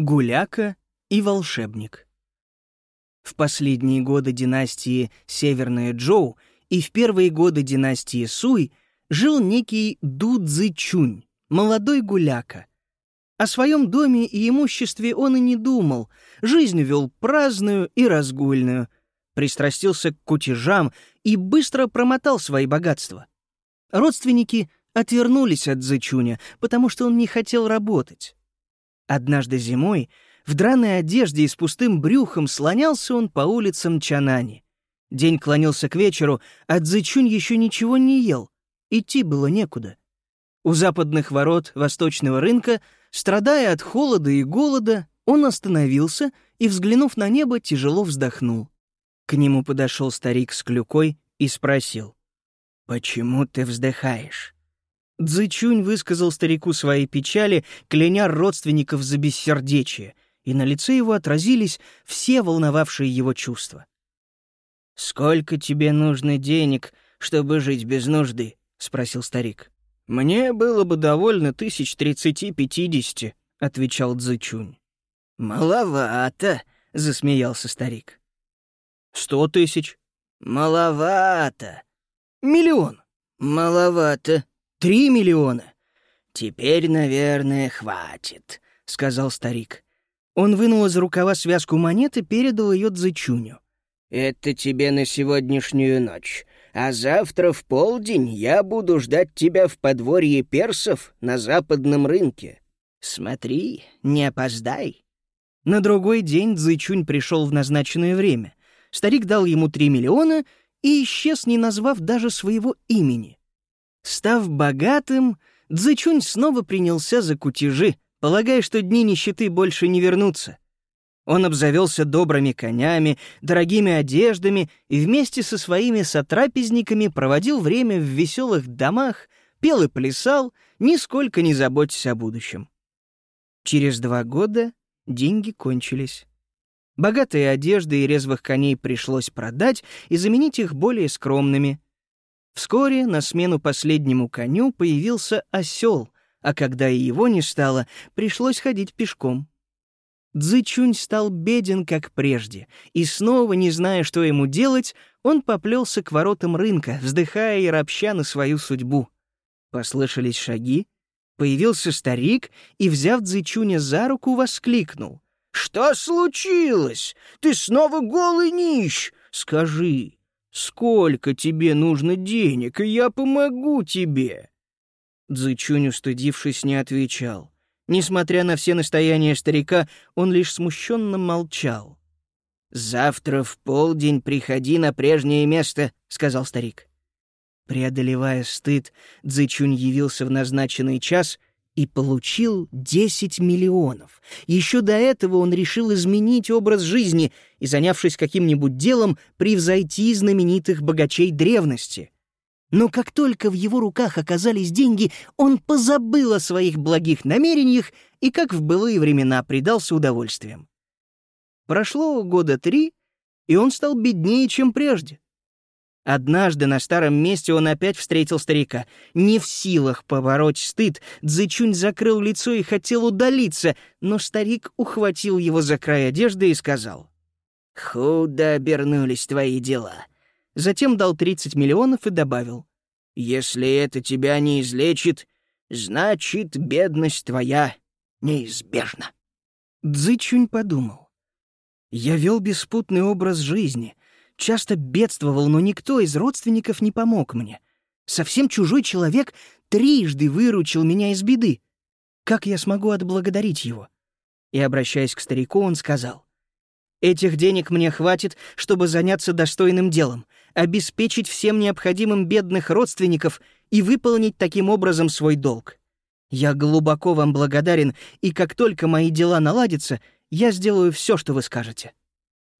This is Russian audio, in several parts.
Гуляка и волшебник. В последние годы династии Северная Джоу и в первые годы династии Суй жил некий Ду Цзычунь, молодой гуляка. О своем доме и имуществе он и не думал, жизнь вел праздную и разгульную, пристрастился к кутежам и быстро промотал свои богатства. Родственники отвернулись от Зычуня, потому что он не хотел работать. Однажды зимой в драной одежде и с пустым брюхом слонялся он по улицам Чанани. День клонился к вечеру, а Цзычунь еще ничего не ел. Идти было некуда. У западных ворот восточного рынка, страдая от холода и голода, он остановился и, взглянув на небо, тяжело вздохнул. К нему подошел старик с клюкой и спросил. «Почему ты вздыхаешь?» Цзычунь высказал старику свои печали, кляня родственников за бессердечие, и на лице его отразились все волновавшие его чувства. «Сколько тебе нужно денег, чтобы жить без нужды?» — спросил старик. «Мне было бы довольно тысяч тридцати-пятидесяти», — отвечал Цзычунь. «Маловато», — засмеялся старик. «Сто тысяч». «Маловато». «Миллион». «Маловато». Три миллиона. Теперь, наверное, хватит, сказал старик. Он вынул из рукава связку монет и передал ее Дзычуню. Это тебе на сегодняшнюю ночь. А завтра в полдень я буду ждать тебя в подворье персов на западном рынке. Смотри, не опоздай. На другой день Цзычунь пришел в назначенное время. Старик дал ему три миллиона и исчез, не назвав даже своего имени. Став богатым, Цзычунь снова принялся за кутежи, полагая, что дни нищеты больше не вернутся. Он обзавелся добрыми конями, дорогими одеждами и вместе со своими сотрапезниками проводил время в веселых домах, пел и плясал, нисколько не заботясь о будущем. Через два года деньги кончились. Богатые одежды и резвых коней пришлось продать и заменить их более скромными — Вскоре на смену последнему коню появился осел, а когда и его не стало, пришлось ходить пешком. Цзычунь стал беден, как прежде, и снова, не зная, что ему делать, он поплелся к воротам рынка, вздыхая и ропща на свою судьбу. Послышались шаги, появился старик и, взяв Цзычуня за руку, воскликнул. «Что случилось? Ты снова голый нищ? Скажи, Сколько тебе нужно денег, и я помогу тебе?» Цзычунь, устыдившись, не отвечал. Несмотря на все настояния старика, он лишь смущенно молчал. «Завтра в полдень приходи на прежнее место», — сказал старик. Преодолевая стыд, Цзычунь явился в назначенный час и получил 10 миллионов. Еще до этого он решил изменить образ жизни и, занявшись каким-нибудь делом, превзойти знаменитых богачей древности. Но как только в его руках оказались деньги, он позабыл о своих благих намерениях и, как в былые времена, предался удовольствиям. Прошло года три, и он стал беднее, чем прежде. Однажды на старом месте он опять встретил старика. Не в силах побороть стыд, Цзычунь закрыл лицо и хотел удалиться, но старик ухватил его за край одежды и сказал. «Худо обернулись твои дела». Затем дал 30 миллионов и добавил. «Если это тебя не излечит, значит, бедность твоя неизбежна». Цзычунь подумал. «Я вел беспутный образ жизни» Часто бедствовал, но никто из родственников не помог мне. Совсем чужой человек трижды выручил меня из беды. Как я смогу отблагодарить его? И, обращаясь к старику, он сказал, «Этих денег мне хватит, чтобы заняться достойным делом, обеспечить всем необходимым бедных родственников и выполнить таким образом свой долг. Я глубоко вам благодарен, и как только мои дела наладятся, я сделаю все, что вы скажете».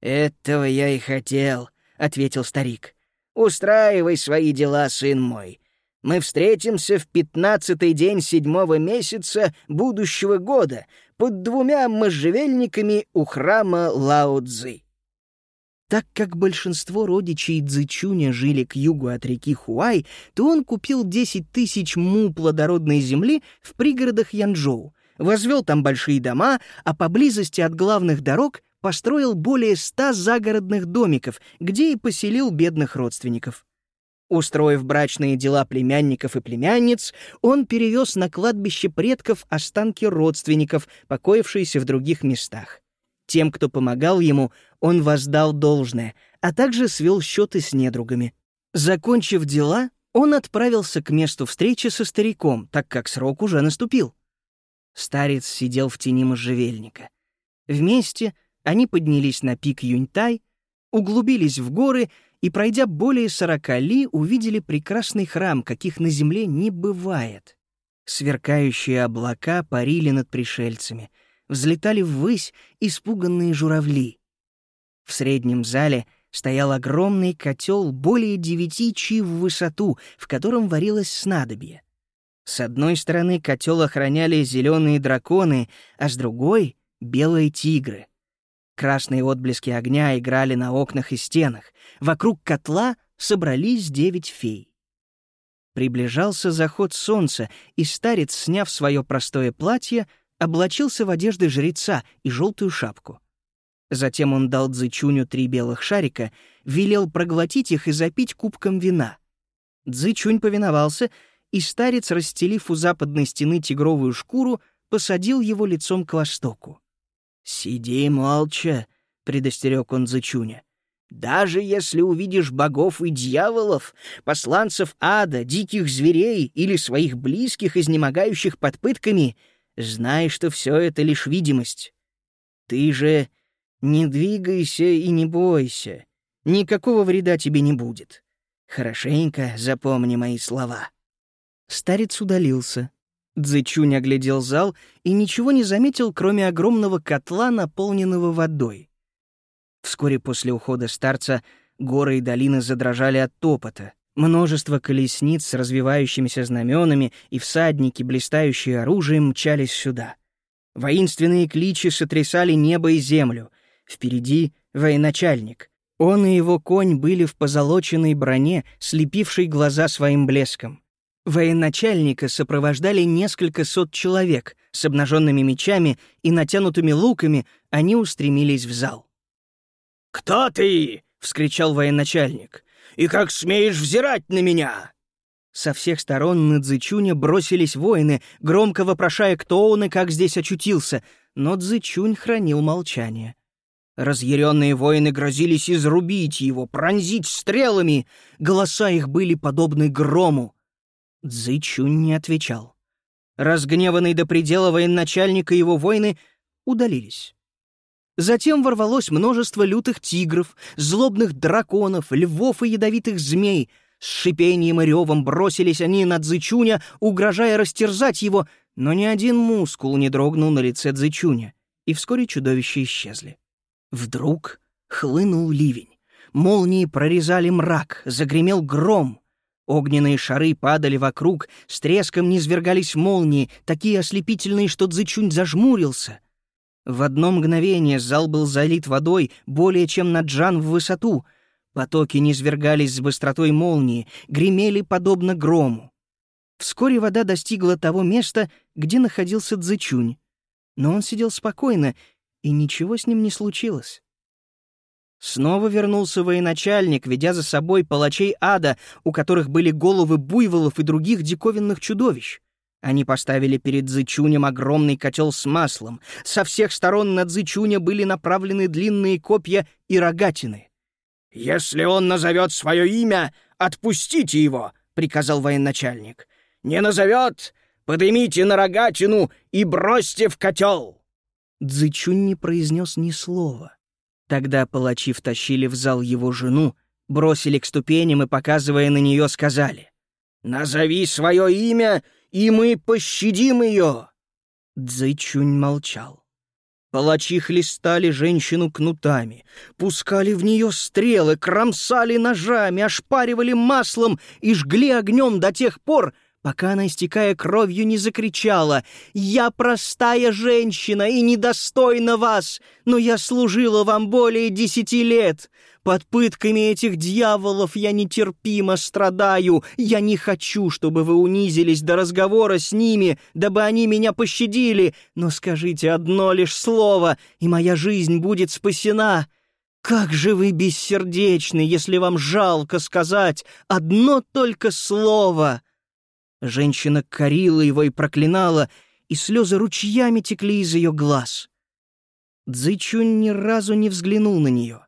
«Этого я и хотел», — ответил старик. «Устраивай свои дела, сын мой. Мы встретимся в пятнадцатый день седьмого месяца будущего года под двумя можжевельниками у храма Лао-Цзы». Так как большинство родичей Цзычуня жили к югу от реки Хуай, то он купил 10 тысяч му плодородной земли в пригородах Янчжоу, возвел там большие дома, а поблизости от главных дорог построил более ста загородных домиков, где и поселил бедных родственников. Устроив брачные дела племянников и племянниц, он перевез на кладбище предков останки родственников, покоившиеся в других местах. Тем, кто помогал ему, он воздал должное, а также свел счеты с недругами. Закончив дела, он отправился к месту встречи со стариком, так как срок уже наступил. Старец сидел в тени можжевельника. Вместе они поднялись на пик Юньтай, углубились в горы и, пройдя более сорока ли, увидели прекрасный храм, каких на земле не бывает. Сверкающие облака парили над пришельцами, взлетали ввысь испуганные журавли. В среднем зале стоял огромный котел более девяти чи в высоту, в котором варилось снадобье. С одной стороны котел охраняли зеленые драконы, а с другой — белые тигры. Красные отблески огня играли на окнах и стенах. Вокруг котла собрались девять фей. Приближался заход солнца, и старец, сняв свое простое платье, облачился в одежды жреца и желтую шапку. Затем он дал Цзычуню три белых шарика, велел проглотить их и запить кубком вина. Цзычунь повиновался, и старец, расстелив у западной стены тигровую шкуру, посадил его лицом к востоку. «Сиди молча», — предостерег он Зычуня. «Даже если увидишь богов и дьяволов, посланцев ада, диких зверей или своих близких, изнемогающих под пытками, знай, что все это лишь видимость. Ты же не двигайся и не бойся. Никакого вреда тебе не будет. Хорошенько запомни мои слова». Старец удалился, Цзэчунь оглядел зал и ничего не заметил, кроме огромного котла, наполненного водой. Вскоре после ухода старца горы и долины задрожали от топота. Множество колесниц с развивающимися знаменами и всадники, блистающие оружием, мчались сюда. Воинственные кличи сотрясали небо и землю. Впереди — военачальник. Он и его конь были в позолоченной броне, слепившей глаза своим блеском. Военачальника сопровождали несколько сот человек с обнаженными мечами и натянутыми луками, они устремились в зал. «Кто ты?» — вскричал военачальник. «И как смеешь взирать на меня?» Со всех сторон на Цзычуня бросились воины, громко вопрошая, кто он и как здесь очутился, но Цзычунь хранил молчание. Разъяренные воины грозились изрубить его, пронзить стрелами. Голоса их были подобны грому. Цзычунь не отвечал. Разгневанный до предела военачальник и его воины удалились. Затем ворвалось множество лютых тигров, злобных драконов, львов и ядовитых змей. С шипением и ревом бросились они на Цзычуня, угрожая растерзать его, но ни один мускул не дрогнул на лице Цзычуня, и вскоре чудовища исчезли. Вдруг хлынул ливень. Молнии прорезали мрак, загремел гром. Огненные шары падали вокруг, с треском низвергались молнии, такие ослепительные, что Цзычунь зажмурился. В одно мгновение зал был залит водой более чем на джан в высоту. Потоки низвергались с быстротой молнии, гремели подобно грому. Вскоре вода достигла того места, где находился Цзычунь. Но он сидел спокойно, и ничего с ним не случилось. Снова вернулся военачальник, ведя за собой палачей ада, у которых были головы буйволов и других диковинных чудовищ. Они поставили перед Зычунем огромный котел с маслом. Со всех сторон на Зычуня были направлены длинные копья и рогатины. «Если он назовет свое имя, отпустите его», — приказал военачальник. «Не назовет, подымите на рогатину и бросьте в котел». Цзычунь не произнес ни слова. Тогда палачи втащили в зал его жену, бросили к ступеням и, показывая на нее, сказали «Назови свое имя, и мы пощадим ее!» Цзэйчунь молчал. Палачи хлестали женщину кнутами, пускали в нее стрелы, кромсали ножами, ошпаривали маслом и жгли огнем до тех пор, пока она, истекая кровью, не закричала «Я простая женщина и недостойна вас, но я служила вам более десяти лет. Под пытками этих дьяволов я нетерпимо страдаю. Я не хочу, чтобы вы унизились до разговора с ними, дабы они меня пощадили. Но скажите одно лишь слово, и моя жизнь будет спасена. Как же вы бессердечны, если вам жалко сказать одно только слово!» Женщина корила его и проклинала, и слезы ручьями текли из ее глаз. Цзычунь ни разу не взглянул на нее.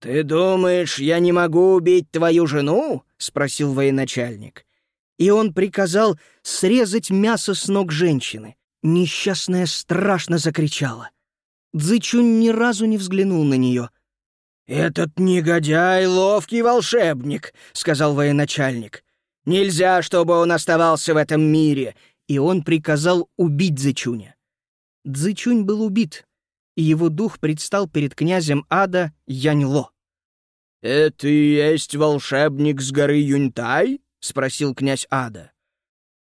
«Ты думаешь, я не могу убить твою жену?» — спросил военачальник. И он приказал срезать мясо с ног женщины. Несчастная страшно закричала. Цзычунь ни разу не взглянул на нее. «Этот негодяй — ловкий волшебник», — сказал военачальник. «Нельзя, чтобы он оставался в этом мире», и он приказал убить Цзычуня. Цзычунь был убит, и его дух предстал перед князем ада Яньло. «Это и есть волшебник с горы Юньтай?» — спросил князь ада.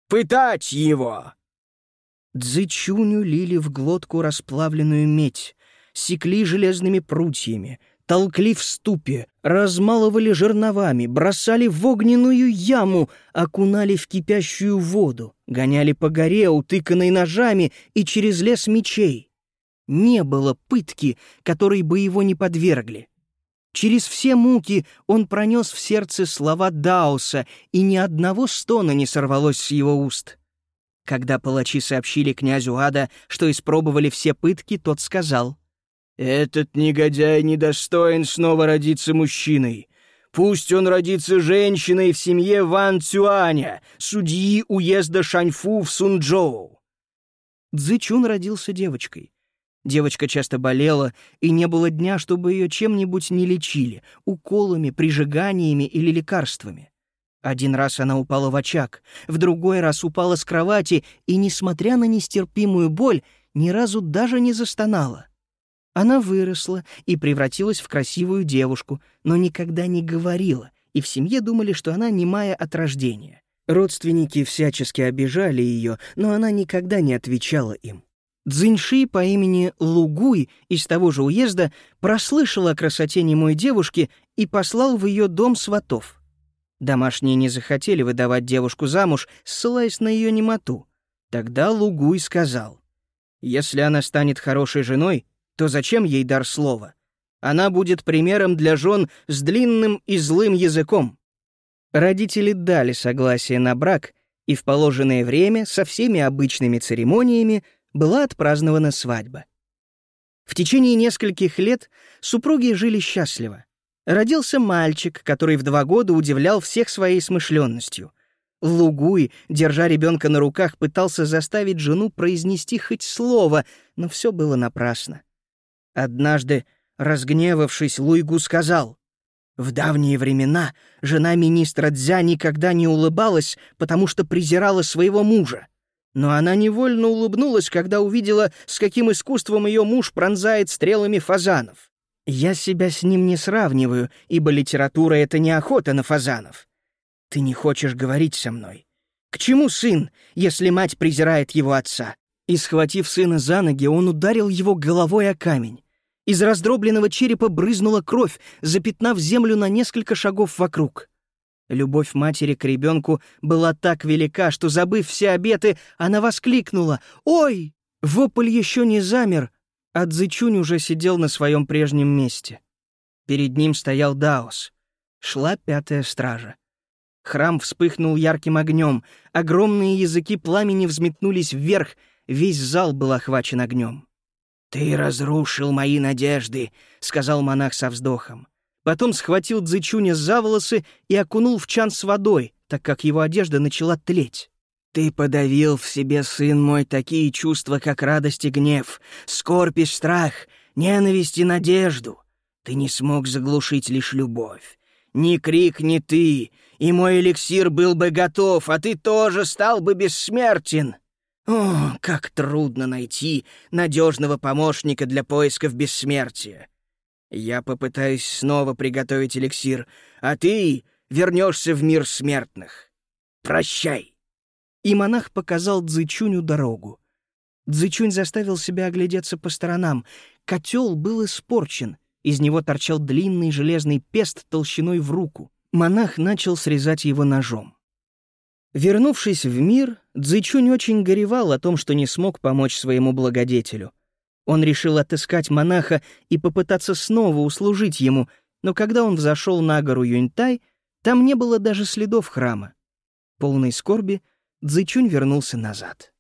«Пытать его!» Цзычуню лили в глотку расплавленную медь, секли железными прутьями, толкли в ступе, размалывали жерновами, бросали в огненную яму, окунали в кипящую воду, гоняли по горе, утыканной ножами и через лес мечей. Не было пытки, которой бы его не подвергли. Через все муки он пронес в сердце слова Даоса, и ни одного стона не сорвалось с его уст. Когда палачи сообщили князю Ада, что испробовали все пытки, тот сказал, «Этот негодяй недостоин снова родиться мужчиной. Пусть он родится женщиной в семье Ван Цюаня, судьи уезда Шаньфу в Сунчжоу». Цзычун родился девочкой. Девочка часто болела, и не было дня, чтобы ее чем-нибудь не лечили, уколами, прижиганиями или лекарствами. Один раз она упала в очаг, в другой раз упала с кровати и, несмотря на нестерпимую боль, ни разу даже не застонала. Она выросла и превратилась в красивую девушку, но никогда не говорила, и в семье думали, что она немая от рождения. Родственники всячески обижали ее, но она никогда не отвечала им. Цзиньши по имени Лугуй из того же уезда прослышал о красоте немой девушки и послал в ее дом сватов. Домашние не захотели выдавать девушку замуж, ссылаясь на ее немоту. Тогда Лугуй сказал, «Если она станет хорошей женой, то зачем ей дар слова? Она будет примером для жен с длинным и злым языком». Родители дали согласие на брак, и в положенное время со всеми обычными церемониями была отпразднована свадьба. В течение нескольких лет супруги жили счастливо. Родился мальчик, который в два года удивлял всех своей смышленностью. Лугуй, держа ребенка на руках, пытался заставить жену произнести хоть слово, но все было напрасно. Однажды, разгневавшись, Луйгу сказал, «В давние времена жена министра Дзя никогда не улыбалась, потому что презирала своего мужа. Но она невольно улыбнулась, когда увидела, с каким искусством ее муж пронзает стрелами фазанов. Я себя с ним не сравниваю, ибо литература — это не охота на фазанов. Ты не хочешь говорить со мной. К чему сын, если мать презирает его отца? И, схватив сына за ноги, он ударил его головой о камень. Из раздробленного черепа брызнула кровь, запятнав землю на несколько шагов вокруг. Любовь матери к ребенку была так велика, что, забыв все обеты, она воскликнула «Ой!» Вопль еще не замер, а Цзычунь уже сидел на своем прежнем месте. Перед ним стоял Даос. Шла пятая стража. Храм вспыхнул ярким огнем, огромные языки пламени взметнулись вверх, весь зал был охвачен огнем. «Ты разрушил мои надежды», — сказал монах со вздохом. Потом схватил Цзычуня за волосы и окунул в чан с водой, так как его одежда начала тлеть. Ты подавил в себе, сын мой, такие чувства, как радость и гнев, скорбь и страх, ненависть и надежду. Ты не смог заглушить лишь любовь. Ни крик, ни ты, и мой эликсир был бы готов, а ты тоже стал бы бессмертен. О, как трудно найти надежного помощника для поисков бессмертия. Я попытаюсь снова приготовить эликсир, а ты вернешься в мир смертных. Прощай. и монах показал Цзычуню дорогу. Цзычунь заставил себя оглядеться по сторонам. Котел был испорчен, из него торчал длинный железный пест толщиной в руку. Монах начал срезать его ножом. Вернувшись в мир, Цзычунь очень горевал о том, что не смог помочь своему благодетелю. Он решил отыскать монаха и попытаться снова услужить ему, но когда он взошел на гору Юньтай, там не было даже следов храма. Полной скорби Цзычунь вернулся назад.